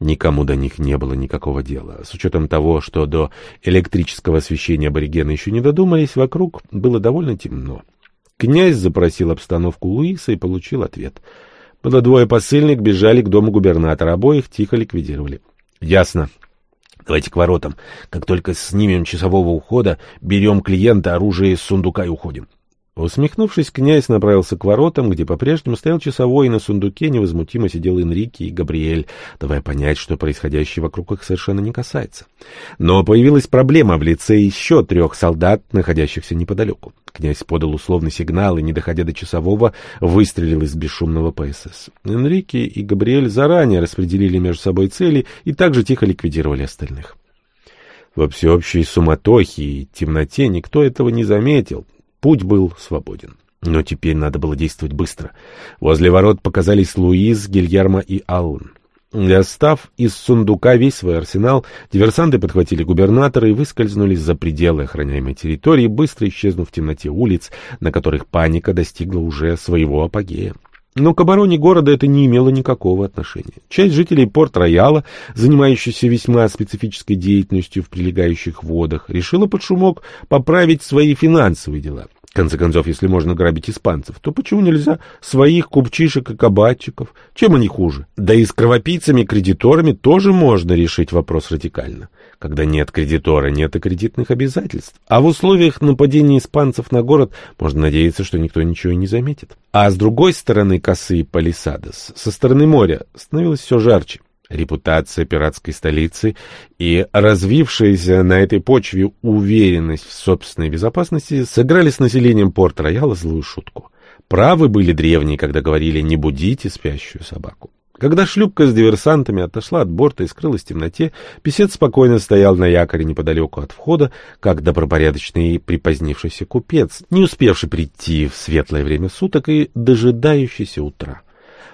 Никому до них не было никакого дела. С учетом того, что до электрического освещения аборигены еще не додумались, вокруг было довольно темно. Князь запросил обстановку Луиса и получил ответ. Было двое посыльных, бежали к дому губернатора, обоих тихо ликвидировали. — Ясно. Давайте к воротам. Как только снимем часового ухода, берем клиента, оружие из сундука и уходим. Усмехнувшись, князь направился к воротам, где по-прежнему стоял часовой, и на сундуке невозмутимо сидел Энрике и Габриэль, давая понять, что происходящее вокруг их совершенно не касается. Но появилась проблема в лице еще трех солдат, находящихся неподалеку. Князь подал условный сигнал и, не доходя до часового, выстрелил из бесшумного ПСС. Энрике и Габриэль заранее распределили между собой цели и также тихо ликвидировали остальных. Во всеобщей суматохе и темноте никто этого не заметил. Путь был свободен. Но теперь надо было действовать быстро. Возле ворот показались Луиз, Гильермо и Аллан. Достав из сундука весь свой арсенал, диверсанты подхватили губернатора и выскользнули за пределы охраняемой территории, быстро исчезнув в темноте улиц, на которых паника достигла уже своего апогея. Но к обороне города это не имело никакого отношения. Часть жителей Порт-Рояла, занимающихся весьма специфической деятельностью в прилегающих водах, решила под шумок поправить свои финансовые дела. Конце концов, если можно грабить испанцев, то почему нельзя своих купчишек и кабачиков? Чем они хуже? Да и с кровопийцами и кредиторами тоже можно решить вопрос радикально. Когда нет кредитора, нет и кредитных обязательств. А в условиях нападения испанцев на город можно надеяться, что никто ничего не заметит. А с другой стороны косы Палисадос, со стороны моря, становилось все жарче. Репутация пиратской столицы и развившаяся на этой почве уверенность в собственной безопасности сыграли с населением Порт-Рояла злую шутку. Правы были древние, когда говорили «не будите спящую собаку». Когда шлюпка с диверсантами отошла от борта и скрылась в темноте, писец спокойно стоял на якоре неподалеку от входа, как добропорядочный припозднившийся купец, не успевший прийти в светлое время суток и дожидающийся утра.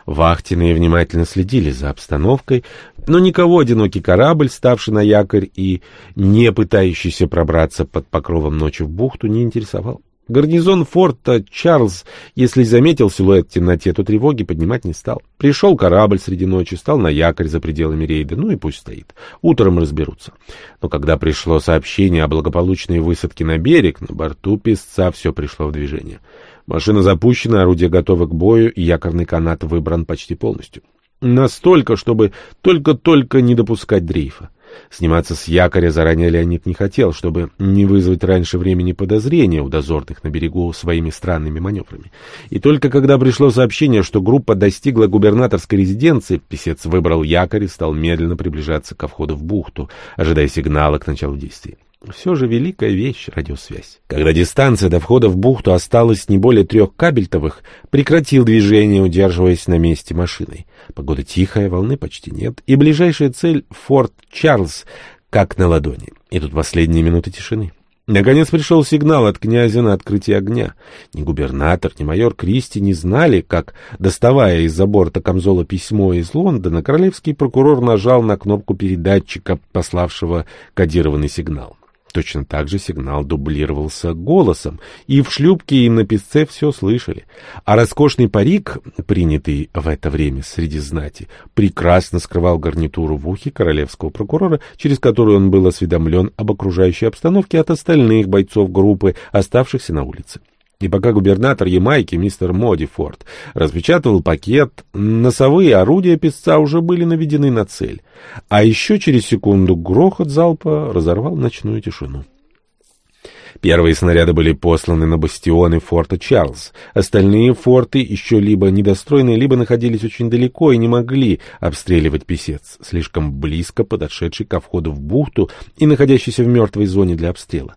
Вахтенные внимательно следили за обстановкой, но никого одинокий корабль, ставший на якорь и не пытающийся пробраться под покровом ночи в бухту, не интересовал. Гарнизон форта Чарльз, если заметил силуэт в темноте, то тревоги поднимать не стал. Пришел корабль среди ночи, стал на якорь за пределами рейда, ну и пусть стоит. Утром разберутся. Но когда пришло сообщение о благополучной высадке на берег, на борту песца все пришло в движение. Машина запущена, орудие готово к бою, и якорный канат выбран почти полностью. Настолько, чтобы только-только не допускать дрейфа. Сниматься с якоря заранее Леонид не хотел, чтобы не вызвать раньше времени подозрения у дозорных на берегу своими странными маневрами. И только когда пришло сообщение, что группа достигла губернаторской резиденции, писец выбрал якорь и стал медленно приближаться ко входу в бухту, ожидая сигнала к началу действий. Все же великая вещь — радиосвязь. Когда дистанция до входа в бухту осталась не более трех кабельтовых, прекратил движение, удерживаясь на месте машиной. Погода тихая, волны почти нет, и ближайшая цель — Форт Чарльз, как на ладони. И тут последние минуты тишины. Наконец пришел сигнал от князя на открытие огня. Ни губернатор, ни майор Кристи не знали, как, доставая из-за борта камзола письмо из Лондона, королевский прокурор нажал на кнопку передатчика, пославшего кодированный сигнал. Точно так же сигнал дублировался голосом, и в шлюпке и на песце все слышали. А роскошный парик, принятый в это время среди знати, прекрасно скрывал гарнитуру в ухе королевского прокурора, через которую он был осведомлен об окружающей обстановке от остальных бойцов группы, оставшихся на улице. И пока губернатор Ямайки, мистер Моди Форд, распечатывал пакет, носовые орудия песца уже были наведены на цель. А еще через секунду грохот залпа разорвал ночную тишину. Первые снаряды были посланы на бастионы форта Чарльз. Остальные форты еще либо недостроенные, либо находились очень далеко и не могли обстреливать писец, слишком близко подошедший ко входу в бухту и находящийся в мертвой зоне для обстрела.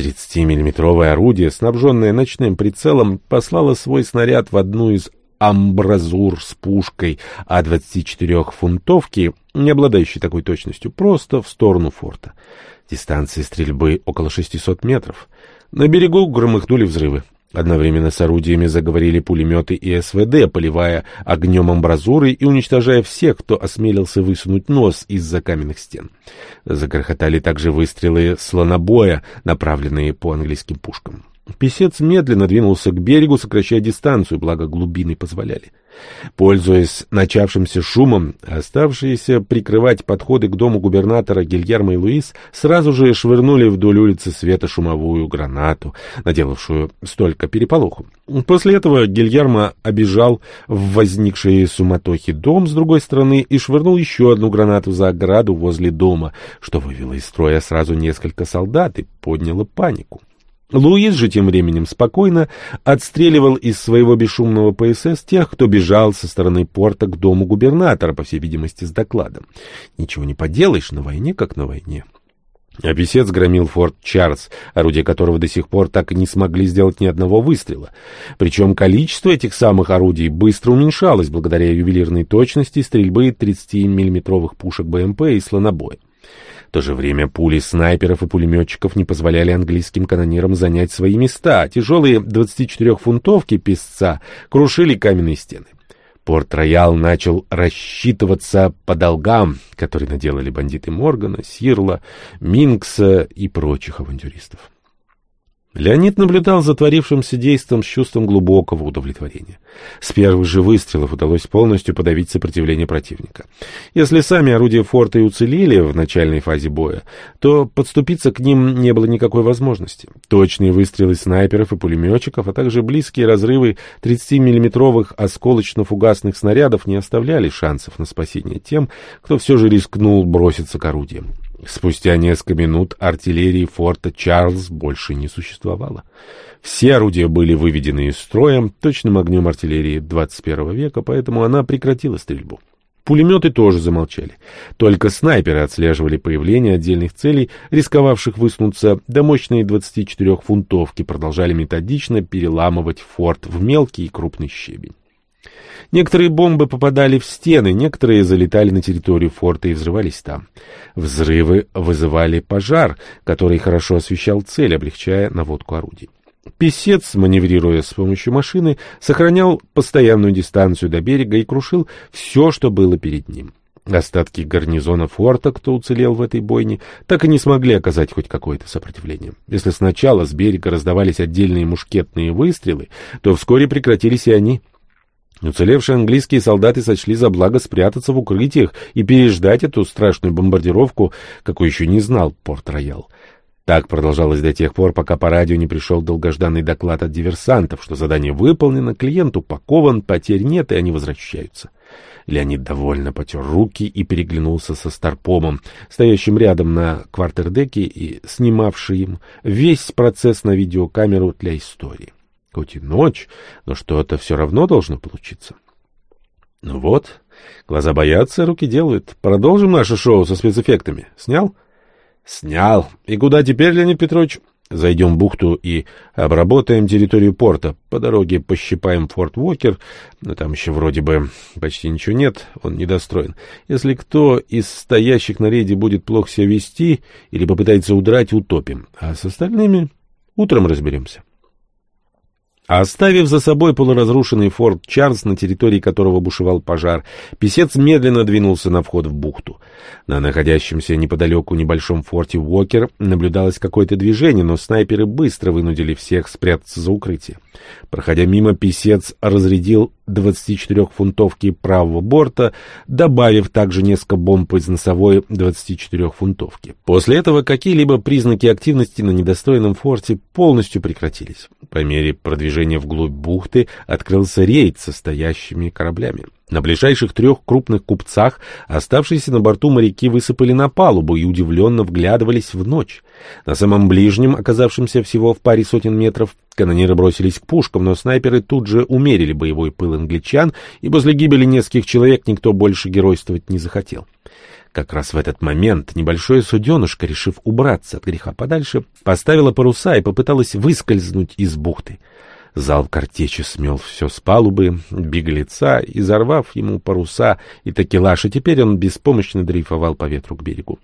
30-миллиметровое орудие, снабженное ночным прицелом, послало свой снаряд в одну из амбразур с пушкой А-24-фунтовки, не обладающей такой точностью, просто в сторону форта. Дистанция стрельбы около 600 метров. На берегу громыхнули взрывы. Одновременно с орудиями заговорили пулеметы и СВД, поливая огнем амбразуры и уничтожая всех, кто осмелился высунуть нос из-за каменных стен. Загрохотали также выстрелы слонобоя, направленные по английским пушкам. Песец медленно двинулся к берегу, сокращая дистанцию, благо глубины позволяли. Пользуясь начавшимся шумом, оставшиеся прикрывать подходы к дому губернатора Гильермо и Луис сразу же швырнули вдоль улицы светошумовую гранату, наделавшую столько переполоху. После этого Гильермо обижал в возникшие суматохи дом с другой стороны и швырнул еще одну гранату за ограду возле дома, что вывело из строя сразу несколько солдат и подняло панику. Луис же тем временем спокойно отстреливал из своего бесшумного ПСС тех, кто бежал со стороны порта к дому губернатора, по всей видимости, с докладом. Ничего не поделаешь, на войне как на войне. А писец громил форт Чарльз, орудия которого до сих пор так и не смогли сделать ни одного выстрела. Причем количество этих самых орудий быстро уменьшалось благодаря ювелирной точности стрельбы 30-миллиметровых пушек БМП и слонобоя. В то же время пули снайперов и пулеметчиков не позволяли английским канонирам занять свои места. Тяжелые 24-фунтовки песца крушили каменные стены. Порт-Роял начал рассчитываться по долгам, которые наделали бандиты Моргана, Сирла, Минкса и прочих авантюристов. Леонид наблюдал за творившимся действом с чувством глубокого удовлетворения. С первых же выстрелов удалось полностью подавить сопротивление противника. Если сами орудия форта и уцелели в начальной фазе боя, то подступиться к ним не было никакой возможности. Точные выстрелы снайперов и пулеметчиков, а также близкие разрывы 30-миллиметровых осколочно-фугасных снарядов не оставляли шансов на спасение тем, кто все же рискнул броситься к орудиям. Спустя несколько минут артиллерии форта Чарльз больше не существовало. Все орудия были выведены из строя точным огнем артиллерии 21 века, поэтому она прекратила стрельбу. Пулеметы тоже замолчали. Только снайперы отслеживали появление отдельных целей, рисковавших высунуться, да мощные 24-фунтовки продолжали методично переламывать форт в мелкий и крупный щебень. Некоторые бомбы попадали в стены, некоторые залетали на территорию форта и взрывались там. Взрывы вызывали пожар, который хорошо освещал цель, облегчая наводку орудий. Песец, маневрируя с помощью машины, сохранял постоянную дистанцию до берега и крушил все, что было перед ним. Остатки гарнизона форта, кто уцелел в этой бойне, так и не смогли оказать хоть какое-то сопротивление. Если сначала с берега раздавались отдельные мушкетные выстрелы, то вскоре прекратились и они. Уцелевшие английские солдаты сочли за благо спрятаться в укрытиях и переждать эту страшную бомбардировку, какой еще не знал Порт-Роял. Так продолжалось до тех пор, пока по радио не пришел долгожданный доклад от диверсантов, что задание выполнено, клиент упакован, потерь нет, и они возвращаются. Леонид довольно потер руки и переглянулся со Старпомом, стоящим рядом на квартердеке и снимавшим весь процесс на видеокамеру для истории. Хоть и ночь, но что-то все равно должно получиться. Ну вот, глаза боятся, руки делают. Продолжим наше шоу со спецэффектами. Снял? — Снял. И куда теперь, Леонид Петрович? Зайдем в бухту и обработаем территорию порта. По дороге пощипаем Форт Уокер, но там еще вроде бы почти ничего нет, он недостроен. Если кто из стоящих на рейде будет плохо себя вести или попытается удрать, утопим. А с остальными утром разберемся. Оставив за собой полуразрушенный форт Чарльз, на территории которого бушевал пожар, писец медленно двинулся на вход в бухту. На находящемся неподалеку небольшом форте Уокер наблюдалось какое-то движение, но снайперы быстро вынудили всех спрятаться за укрытие. Проходя мимо, писец разрядил 24-фунтовки правого борта, добавив также несколько бомб из носовой 24-фунтовки. После этого какие-либо признаки активности на недостроенном форте полностью прекратились. По мере продвижения вглубь бухты открылся рейд со стоящими кораблями. На ближайших трех крупных купцах оставшиеся на борту моряки высыпали на палубу и удивленно вглядывались в ночь. На самом ближнем, оказавшемся всего в паре сотен метров, канониры бросились к пушкам, но снайперы тут же умерили боевой пыл англичан, и после гибели нескольких человек никто больше геройствовать не захотел. Как раз в этот момент небольшое суденышко, решив убраться от греха подальше, поставило паруса и попыталось выскользнуть из бухты. Зал картечи смел все с палубы, беглеца, изорвав ему паруса и такелаж, и теперь он беспомощно дрейфовал по ветру к берегу.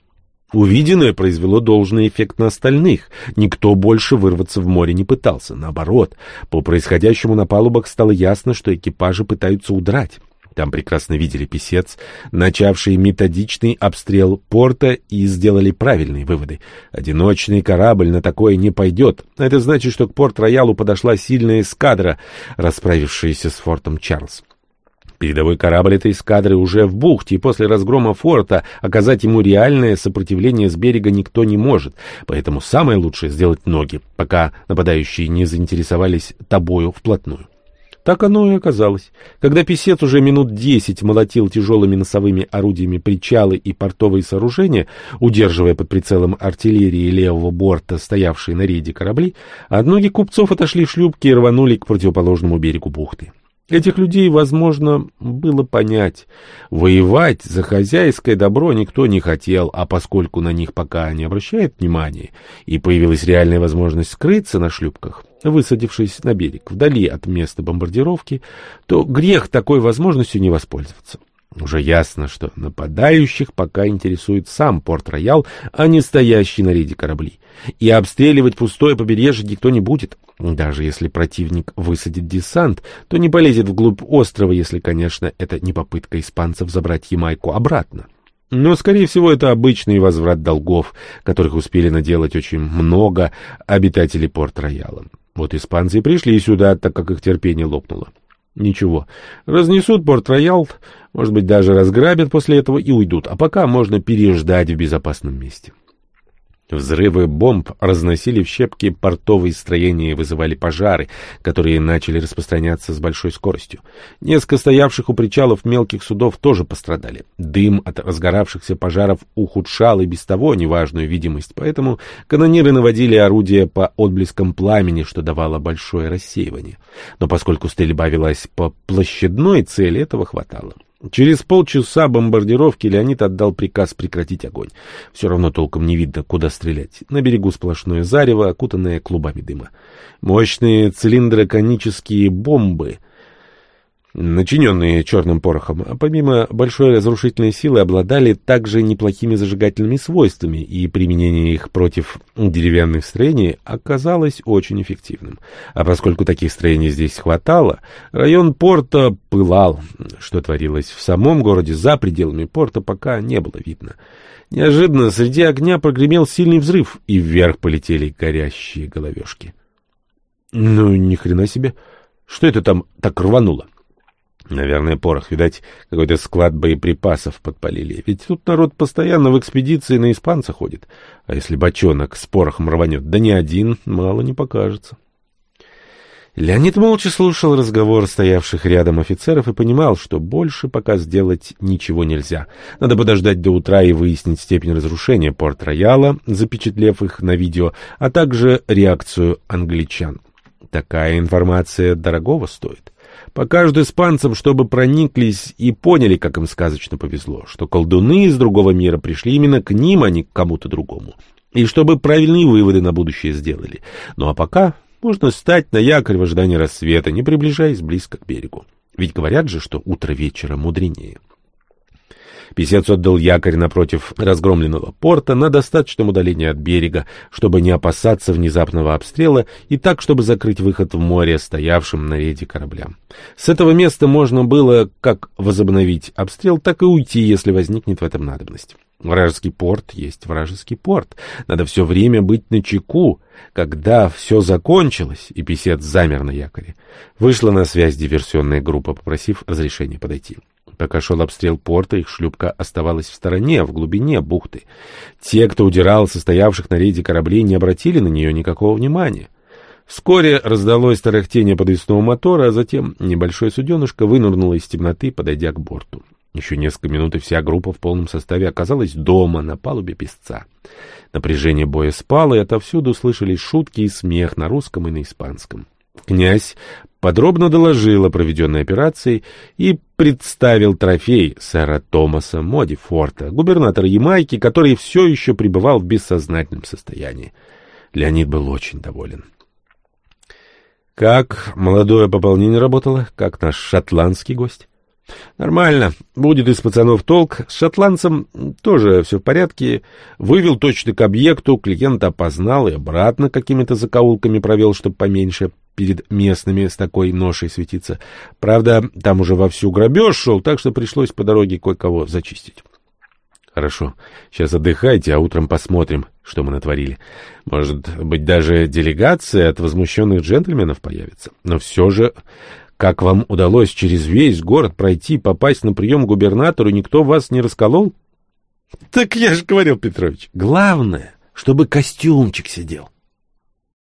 Увиденное произвело должный эффект на остальных. Никто больше вырваться в море не пытался. Наоборот, по происходящему на палубах стало ясно, что экипажи пытаются удрать. Там прекрасно видели писец, начавший методичный обстрел порта, и сделали правильные выводы. Одиночный корабль на такое не пойдет. Это значит, что к порт-роялу подошла сильная эскадра, расправившаяся с фортом Чарльз. Передовой корабль этой эскадры уже в бухте, и после разгрома форта оказать ему реальное сопротивление с берега никто не может, поэтому самое лучшее сделать ноги, пока нападающие не заинтересовались тобою вплотную. Так оно и оказалось. Когда писец уже минут десять молотил тяжелыми носовыми орудиями причалы и портовые сооружения, удерживая под прицелом артиллерии левого борта стоявшие на рейде корабли, от ноги купцов отошли шлюпки и рванули к противоположному берегу бухты. Этих людей, возможно, было понять. Воевать за хозяйское добро никто не хотел, а поскольку на них пока не обращают внимания, и появилась реальная возможность скрыться на шлюпках, высадившись на берег, вдали от места бомбардировки, то грех такой возможностью не воспользоваться. Уже ясно, что нападающих пока интересует сам Порт-Роял, а не стоящий на рейде корабли. И обстреливать пустое побережье никто не будет. Даже если противник высадит десант, то не полезет вглубь острова, если, конечно, это не попытка испанцев забрать Ямайку обратно. Но, скорее всего, это обычный возврат долгов, которых успели наделать очень много обитателей Порт-Рояла. Вот испанцы пришли сюда, так как их терпение лопнуло. Ничего, разнесут Порт-Роял, может быть, даже разграбят после этого и уйдут, а пока можно переждать в безопасном месте. Взрывы бомб разносили в щепки портовые строения и вызывали пожары, которые начали распространяться с большой скоростью. Несколько стоявших у причалов мелких судов тоже пострадали. Дым от разгоравшихся пожаров ухудшал и без того неважную видимость, поэтому канониры наводили орудия по отблескам пламени, что давало большое рассеивание. Но поскольку стрельба велась по площадной цели, этого хватало. Через полчаса бомбардировки Леонид отдал приказ прекратить огонь. Все равно толком не видно, куда стрелять. На берегу сплошное зарево, окутанное клубами дыма. Мощные цилиндроконические бомбы начиненные черным порохом, а помимо большой разрушительной силы обладали также неплохими зажигательными свойствами, и применение их против деревянных строений оказалось очень эффективным. А поскольку таких строений здесь хватало, район порта пылал. Что творилось в самом городе за пределами порта, пока не было видно. Неожиданно среди огня прогремел сильный взрыв, и вверх полетели горящие головешки. Ну, ни хрена себе! Что это там так рвануло? Наверное, порох. Видать, какой-то склад боеприпасов подпалили. Ведь тут народ постоянно в экспедиции на испанца ходит. А если бочонок с порохом рванет, да не один, мало не покажется. Леонид молча слушал разговор стоявших рядом офицеров и понимал, что больше пока сделать ничего нельзя. Надо подождать до утра и выяснить степень разрушения порт-рояла, запечатлев их на видео, а также реакцию англичан. Такая информация дорогого стоит. Покажут испанцам, чтобы прониклись и поняли, как им сказочно повезло, что колдуны из другого мира пришли именно к ним, а не к кому-то другому. И чтобы правильные выводы на будущее сделали. Ну а пока можно стать на якорь в ожидании рассвета, не приближаясь близко к берегу. Ведь говорят же, что утро вечера мудренее. Песец отдал якорь напротив разгромленного порта на достаточном удалении от берега, чтобы не опасаться внезапного обстрела и так, чтобы закрыть выход в море стоявшим на рейде кораблям. С этого места можно было как возобновить обстрел, так и уйти, если возникнет в этом надобность. Вражеский порт есть вражеский порт. Надо все время быть на чеку. Когда все закончилось, и писец замер на якоре, вышла на связь диверсионная группа, попросив разрешения подойти. Пока шел обстрел порта, их шлюпка оставалась в стороне, в глубине бухты. Те, кто удирал состоявших на рейде кораблей, не обратили на нее никакого внимания. Вскоре раздалось тарахтение подвесного мотора, а затем небольшое суденышко вынырнуло из темноты, подойдя к борту. Еще несколько минут, и вся группа в полном составе оказалась дома, на палубе песца. Напряжение боя спало, и отовсюду слышались шутки и смех на русском и на испанском. Князь подробно доложил о проведенной операции и представил трофей сэра Томаса Моди Форта, губернатора Ямайки, который все еще пребывал в бессознательном состоянии. Леонид был очень доволен. «Как молодое пополнение работало? Как наш шотландский гость?» Нормально. Будет из пацанов толк. С шотландцем тоже все в порядке. Вывел точно к объекту, клиент опознал и обратно какими-то закоулками провел, чтобы поменьше перед местными с такой ношей светиться. Правда, там уже вовсю грабеж шел, так что пришлось по дороге кое-кого зачистить. Хорошо. Сейчас отдыхайте, а утром посмотрим, что мы натворили. Может быть, даже делегация от возмущенных джентльменов появится. Но все же как вам удалось через весь город пройти, попасть на прием к губернатору, никто вас не расколол? — Так я же говорил, Петрович, главное, чтобы костюмчик сидел.